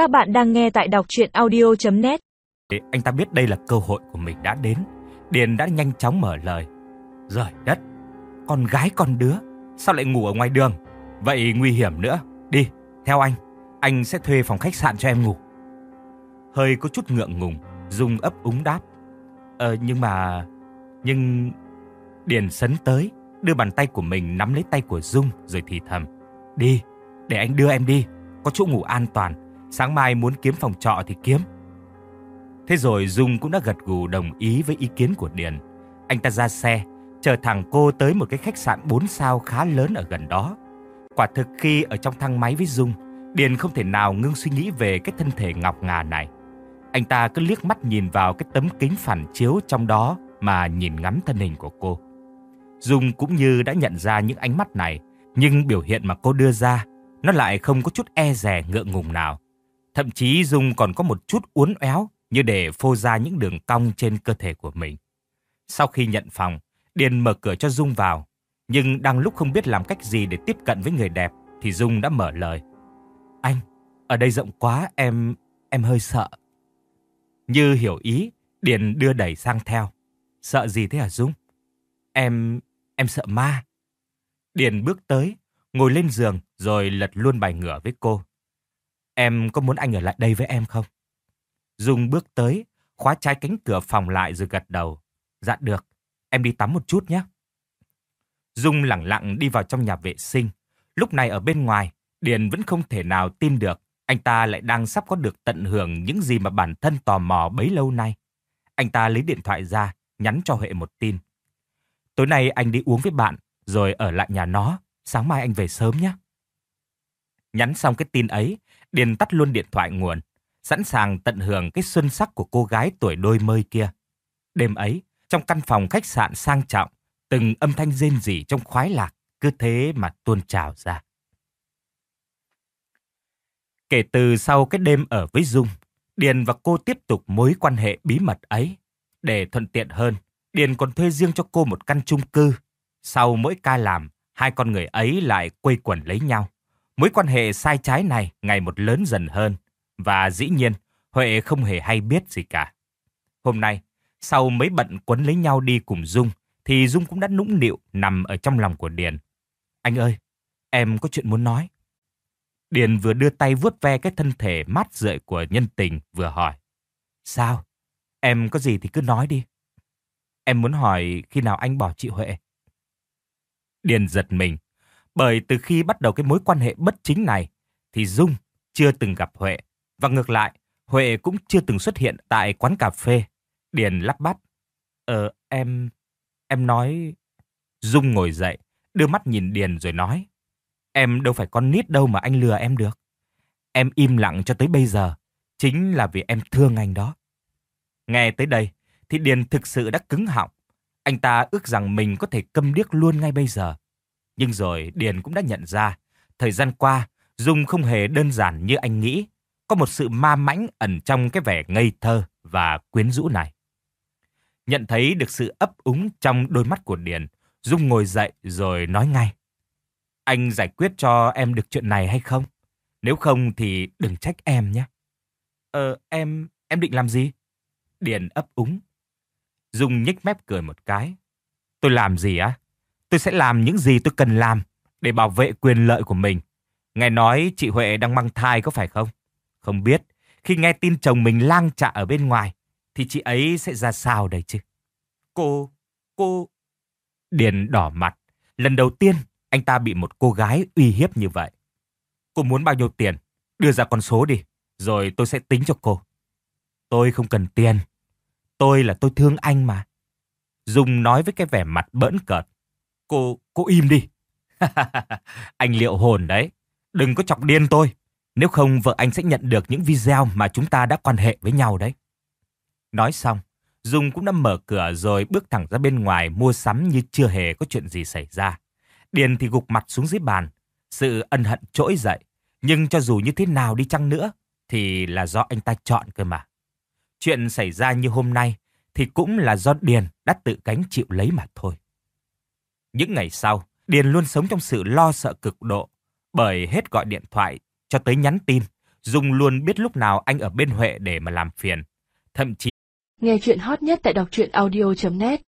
Các bạn đang nghe tại đọc chuyện audio.net Anh ta biết đây là cơ hội của mình đã đến. Điền đã nhanh chóng mở lời. Rời đất, con gái con đứa, sao lại ngủ ở ngoài đường? Vậy nguy hiểm nữa. Đi, theo anh, anh sẽ thuê phòng khách sạn cho em ngủ. Hơi có chút ngượng ngùng, Dung ấp úng đáp. Ờ, nhưng mà... Nhưng... Điền sấn tới, đưa bàn tay của mình nắm lấy tay của Dung rồi thì thầm. Đi, để anh đưa em đi, có chỗ ngủ an toàn. Sáng mai muốn kiếm phòng trọ thì kiếm. Thế rồi Dung cũng đã gật gù đồng ý với ý kiến của Điền. Anh ta ra xe, chờ thẳng cô tới một cái khách sạn 4 sao khá lớn ở gần đó. Quả thực khi ở trong thang máy với Dung, Điền không thể nào ngưng suy nghĩ về cái thân thể ngọc ngà này. Anh ta cứ liếc mắt nhìn vào cái tấm kính phản chiếu trong đó mà nhìn ngắm thân hình của cô. Dung cũng như đã nhận ra những ánh mắt này, nhưng biểu hiện mà cô đưa ra, nó lại không có chút e dè ngượng ngùng nào. Thậm chí Dung còn có một chút uốn éo như để phô ra những đường cong trên cơ thể của mình. Sau khi nhận phòng, Điền mở cửa cho Dung vào. Nhưng đang lúc không biết làm cách gì để tiếp cận với người đẹp, thì Dung đã mở lời. Anh, ở đây rộng quá, em... em hơi sợ. Như hiểu ý, Điền đưa đẩy sang theo. Sợ gì thế hả Dung? Em... em sợ ma. Điền bước tới, ngồi lên giường rồi lật luôn bài ngửa với cô. Em có muốn anh ở lại đây với em không? Dung bước tới, khóa trái cánh cửa phòng lại rồi gật đầu. Dạ được, em đi tắm một chút nhé. Dung lặng lặng đi vào trong nhà vệ sinh. Lúc này ở bên ngoài, Điền vẫn không thể nào tin được anh ta lại đang sắp có được tận hưởng những gì mà bản thân tò mò bấy lâu nay. Anh ta lấy điện thoại ra, nhắn cho Huệ một tin. Tối nay anh đi uống với bạn, rồi ở lại nhà nó. Sáng mai anh về sớm nhé. Nhắn xong cái tin ấy, Điền tắt luôn điện thoại nguồn, sẵn sàng tận hưởng cái xuân sắc của cô gái tuổi đôi mươi kia. Đêm ấy, trong căn phòng khách sạn sang trọng, từng âm thanh rên rỉ trong khoái lạc, cứ thế mà tuôn trào ra. Kể từ sau cái đêm ở với Dung, Điền và cô tiếp tục mối quan hệ bí mật ấy. Để thuận tiện hơn, Điền còn thuê riêng cho cô một căn chung cư. Sau mỗi ca làm, hai con người ấy lại quây quần lấy nhau. Mối quan hệ sai trái này ngày một lớn dần hơn. Và dĩ nhiên, Huệ không hề hay biết gì cả. Hôm nay, sau mấy bận quấn lấy nhau đi cùng Dung, thì Dung cũng đã nũng nịu nằm ở trong lòng của Điền. Anh ơi, em có chuyện muốn nói. Điền vừa đưa tay vuốt ve cái thân thể mát rượi của nhân tình vừa hỏi. Sao? Em có gì thì cứ nói đi. Em muốn hỏi khi nào anh bỏ chị Huệ. Điền giật mình, bởi từ khi bắt đầu cái mối quan hệ bất chính này, thì Dung chưa từng gặp Huệ. Và ngược lại, Huệ cũng chưa từng xuất hiện tại quán cà phê. Điền lắp bắp. Ờ, em... em nói... Dung ngồi dậy, đưa mắt nhìn Điền rồi nói. Em đâu phải con nít đâu mà anh lừa em được. Em im lặng cho tới bây giờ, chính là vì em thương anh đó. Nghe tới đây, thì Điền thực sự đã cứng họng. Anh ta ước rằng mình có thể câm điếc luôn ngay bây giờ. Nhưng rồi Điền cũng đã nhận ra, thời gian qua, Dung không hề đơn giản như anh nghĩ. Có một sự ma mãnh ẩn trong cái vẻ ngây thơ và quyến rũ này. Nhận thấy được sự ấp úng trong đôi mắt của Điền, Dung ngồi dậy rồi nói ngay. Anh giải quyết cho em được chuyện này hay không? Nếu không thì đừng trách em nhé. Ờ, em, em định làm gì? Điền ấp úng. Dung nhếch mép cười một cái. Tôi làm gì á? Tôi sẽ làm những gì tôi cần làm để bảo vệ quyền lợi của mình. Nghe nói chị Huệ đang mang thai có phải không? Không biết, khi nghe tin chồng mình lang trạ ở bên ngoài, thì chị ấy sẽ ra sao đây chứ? Cô, cô... Điền đỏ mặt. Lần đầu tiên anh ta bị một cô gái uy hiếp như vậy. Cô muốn bao nhiêu tiền? Đưa ra con số đi, rồi tôi sẽ tính cho cô. Tôi không cần tiền. Tôi là tôi thương anh mà. Dung nói với cái vẻ mặt bỡn cợt. Cô, cô im đi. anh liệu hồn đấy. Đừng có chọc điên tôi. Nếu không vợ anh sẽ nhận được những video mà chúng ta đã quan hệ với nhau đấy. Nói xong, Dung cũng đã mở cửa rồi bước thẳng ra bên ngoài mua sắm như chưa hề có chuyện gì xảy ra. Điền thì gục mặt xuống dưới bàn. Sự ân hận trỗi dậy. Nhưng cho dù như thế nào đi chăng nữa, thì là do anh ta chọn cơ mà. Chuyện xảy ra như hôm nay, thì cũng là do Điền đã tự gánh chịu lấy mà thôi. Những ngày sau, Điền luôn sống trong sự lo sợ cực độ, bởi hết gọi điện thoại cho tới nhắn tin, Dung luôn biết lúc nào anh ở bên Huệ để mà làm phiền. Thậm chí Nghe chuyện hot nhất tại đọc truyện audio.net